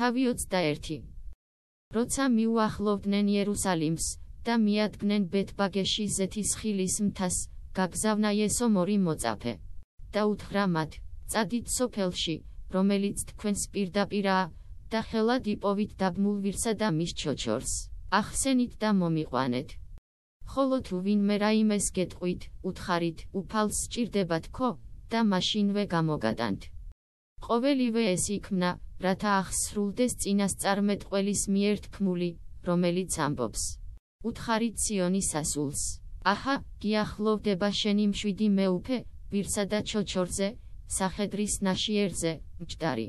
თავი 21 როცა მიუახლოვდნენ იერუსალიმს და მიადგნენ ბეთბაგეში ზეთის ხილის მთას გაგზავნა ესო მორი მოწაფე. და უთხრა მათ წადით სოფელში რომელიც თქვენს პირდაპირაა და ხელად იპოვით დაბმულ ვირსა და მის ჩოჩორს. ახსენით და მომიყვანეთ. ხოლო თუ ვინმე რაიმეს გეტყვით უთხარით უფალს სჭირდება თქო და მაშინვე გამოგატანთ ყოველივე ეს იქმნა რათა ახსრულდეს წინასწარმეტყველის მიერ თქმული რომელიც ამბობს. უთხარით სიონის ასულს. აჰა გიახლოვდება შენი მშვიდი მეუფე ვირსა და ჩოჩორზე სახედრის ნაშიერზე მჭდარი.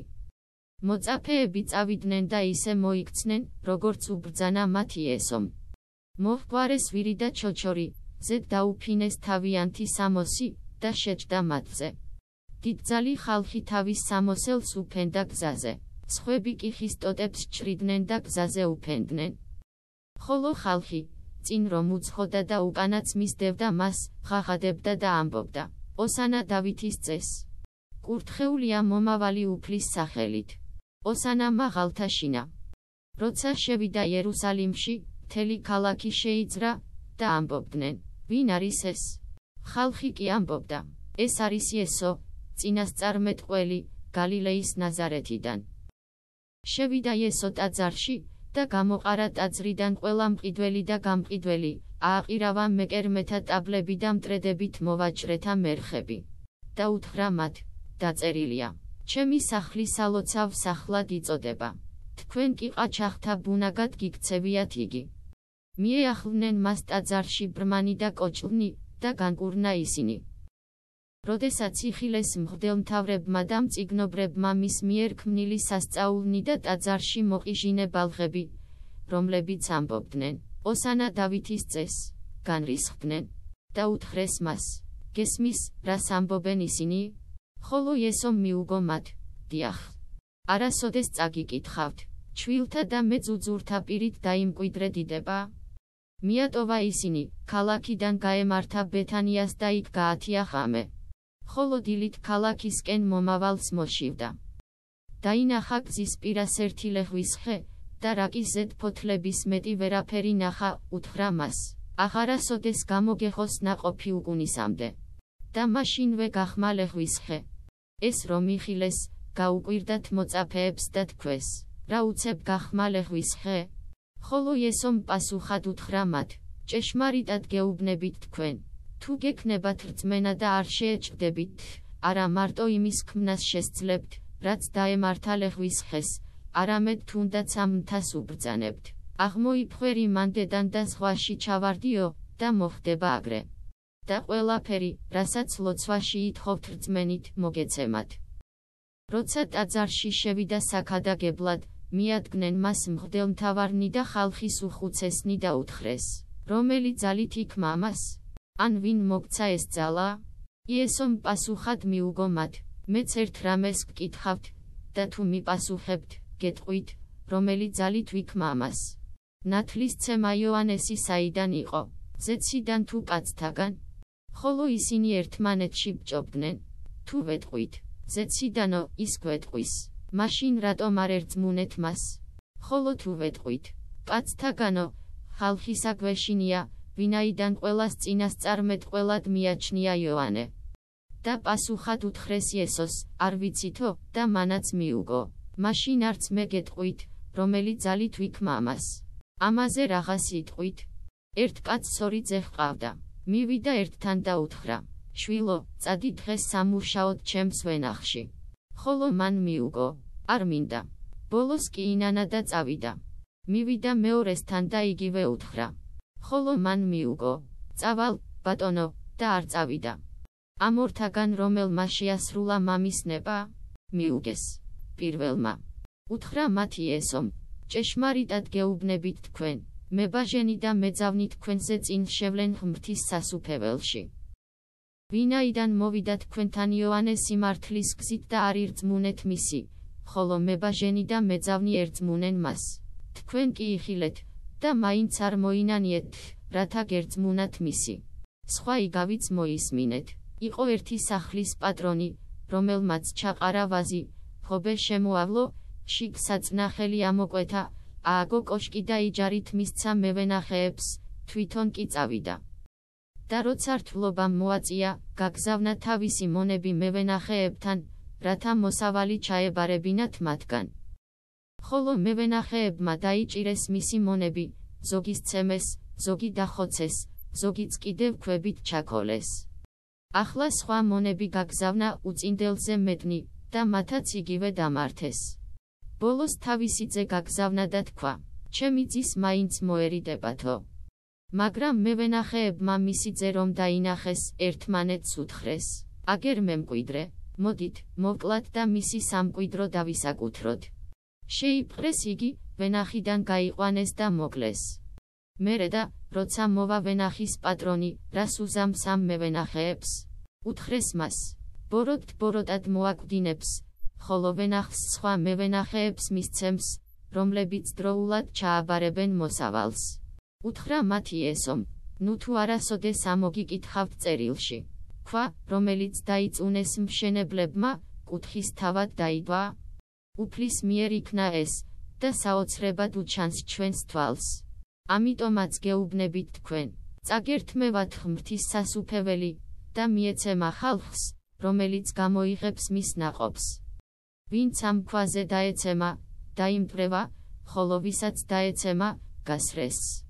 მოწაფეები წავიდნენ და ისე მოიქცნენ როგორც უბრძანა მათი ესომ მოჰგვარეს ვირი და ჩოჩორი ზედ დაუფინეს თავიანთი სამოსი და შეჭდა მათზე დიდძალი ხალხი თავის სამოსელს უფენდა გზაზე. სხვები კი ხისტოტებს ჩრიდნენ და გზაზე უფენდნენ. ხოლო ხალხი, წინ რომ უცხოდა და უკანაც მისდევდა მას, ხაღადებდა და ამბობდა: ოსანა დავითის წეს. კურთხეულია მომავალი უფლის სახელით. ოსანა მაღალთაშინა. როცა შევიდა იერუსალიმში, მთელი ქალაქი შეიძრა და ამბობდნენ: ვინ არის ეს? ხალხი კი ამბობდა: ეს არის იესო, წინასწარმეტყველი გალილეის ნაზარეთიდან. შევიდა იესო ტაძარში და გამოყარა ტაძრიდან ყველა მყიდველი და გამყიდველი, ააყირავა მეკერმეთა ტაბლები და მტრედებით მოვაჭრეთა მერხები. და უთხრა მათ: დაწერილია: ჩემი სახლი სალოცავ სახლად იწოდება. თქვენ კი ყაჩაღთა ბუნაგად გიქცევიათ იგი. მიეახლნენ მას ტაძარში ბრმანი და კოჭლნი და განკურნა ისინი. როდესაც იხილეს მღვდელმთავრებმა და მწიგნობრებმა მის მიერ ქმნილი სასწაულნი და ტაძარში მოყიჟინე ბალღები, რომლებიც ამბობდნენ, ოსანა დავითის წეს, განრისხდნენ და უთხრეს მას, გესმის, რას ამბობენ ისინი? ხოლო ესო მიუგო მათ, დიახ. არასოდეს წაგიკითხავთ, ჩვილთა და მეძუძურთა პირით დაიმკვიდრე დიდება? მიატოვა ისინი, ქალაქიდან გაემართა ბეთანიას და იქ გაათია ხამე. ხოლო დილით ქალაქისკენ მომავალს მოშივდა. დაინახა გზის პირას ერთი ლეხვის ხე და რაკის ზედ ფოთლების მეტი ვერაფერი ნახა, უთხრა მას: აღარასოდეს გამოგეხოს ناყოფი უკუნისამდე. და მაშინვე გახმა ლეხვის ხე. ეს რომ იხილეს, გაუკვირდათ მოწაფეებს და თქვეს: რა უცებ გახმა ლეხვის ხე? ხოლო ესომ პასუხად უთხრა მათ: ჭეშმარიტად გეუბნებით თქვენ თუ გექნებათ რწმენა და არ შეეჭდებით, არა მარტო იმის ქმნას შესძლებთ, რაც დაემართა ლეხვის ხეს, არამედ თუნდაც ამ მთას უბრძანებთ. აღმოიფხვერი მანდედან და ზღვაში ჩავარდიო და მოხდება აგრე. და ყველაფერი, რასაც ლოცვაში ითხოვთ რწმენით, მოგეცემათ. როცა ტაძარში შევიდა საქადაგებლად, მიადგნენ მას მღვდელმთავარნი და ხალხის უხუცესნი და უთხრეს, რომელი ძალით იქ მამას ან ვინ მოგცა ეს ძალა? იესომ პასუხად მიუგო მათ, მეც ერთ რამეს გკითხავთ და თუ მიპასუხებთ, გეტყვით, რომელი ძალით ვიქმ ამას. ნათლის ცემა იოანესი საიდან იყო? ზეციდან თუ კაცთაგან? ხოლო ისინი ერთმანეთში ბჭობდნენ. თუ ვეტყვით, ზეციდანო, ის გვეტყვის. მაშინ რატომ არ ერთმუნეთ მას? ხოლო თუ ვეტყვით, კაცთაგანო, ხალხისა გვეშინია, ვინაიდან ყოველას წინასწარმეტყველად მიაჩნია იოანე. და პასუხად უთხრეს იესოს, არ ვიცითო, და მანაც მიუგო. მაშინ არც მე გეტყვით, რომელი ძალით ვიქმ ამას. ამაზე რაღაც იტყვით. ერთ კაცს ორი ძე ჰყავდა. მივიდა ერთთან და უთხრა: შვილო, წადი დღეს სამუშაოდ ჩემს ვენახში. ხოლო მან მიუგო: არ მინდა. ბოლოს კი ინანა და წავიდა. მივიდა მეორესთან და იგივე უთხრა: ხოლო მან მიუგო. წავალ, ბატონო, და არ წავიდა. ამ ორთაგან რომელმა შეასრულა მამის ნება? მიუგეს. პირველმა. უთხრა მათი ესომ. ჭეშმარიტად გეუბნებით თქვენ, მებაჟენი და მეძავნი თქვენზე წინ შევლენ ღმრთის სასუფეველში. ვინაიდან მოვიდა თქვენთან იოანე სიმართლის გზით და არ ირწმუნეთ მისი, ხოლო მებაჟენი და მეძავნი ერწმუნენ მას. თქვენ კი იხილეთ, და მაინც არ მოინანიეთ, რათა გერწმუნათ მისი. სხვა იგავიც მოისმინეთ. იყო ერთი სახლის პატრონი, რომელმაც ჩაყარა ვაზი, ხობე შემოავლო, შიგ საწნახელი ამოკვეთა, ააგო კოშკი და იჯარით მისცა მევენახეებს, თვითონ კი წავიდა. და როცა რთულობამ მოაწია, გაგზავნა თავისი მონები მევენახეებთან, რათა მოსავალი ჩაებარებინათ მათგან. ხოლო მევენახეებმა დაიჭირეს მისი მონები, ზოგის ცემეს, ზოგი დახოცეს, ზოგიც კიდევ ქვებით ჩაქოლეს. ახლა სხვა მონები გაგზავნა უწინდელზე მეტნი და მათაც იგივე დამართეს. ბოლოს თავისი ძე გაგზავნა და თქვა: ჩემი ძის მაინც მოერიდებათო. მაგრამ მევენახეებმა მისი ძე რომ დაინახეს, ერთმანეთს უთხრეს: აგერ მემკვიდრე, მოდით, მოკლათ და მისი სამკვიდრო დავისაკუთროთ. შეიპყრეს იგი, ვენახიდან გაიყვანეს და მოკლეს. მერე და, როცა მოვა ვენახის პატრონი, რას უზამს ამ მევენახეებს? უთხრეს მას. ბოროტ ბოროტად მოაკვდინებს, ხოლო ვენახს სხვა მევენახეებს მისცემს, რომლებიც დროულად ჩააბარებენ მოსავალს. უთხრა მათი ესომ, ნუ თუ არასოდეს ამოგიკითხავთ წერილში. ქვა, რომელიც დაიწუნეს მშენებლებმა, კუთხის თავად დაიდვა, უფლის მიერ იქნა ეს და საოცრებად უჩანს ჩვენს თვალს. ამიტომაც გეუბნებით თქვენ, წაგერთმევათ ღმრთის სასუფეველი და მიეცემა ხალხს, რომელიც გამოიღებს მის ნაყოფს. ვინც ამ ქვაზე დაეცემა, დაიმტვრევა, ხოლო ვისაც დაეცემა, გასრეს.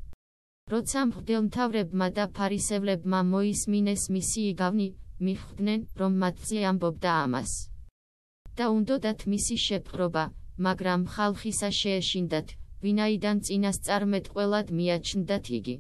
როცა მღვდელმთავრებმა და ფარისევლებმა მოისმინეს მისი იგავნი, მიხვდნენ, რომ მათზე ამბობდა ამას. და უნდოდათ მისი შეპყრობა, მაგრამ ხალხისა შეეშინდათ, ვინაიდან წინასწარმეტყველად მიაჩნდათ იგი.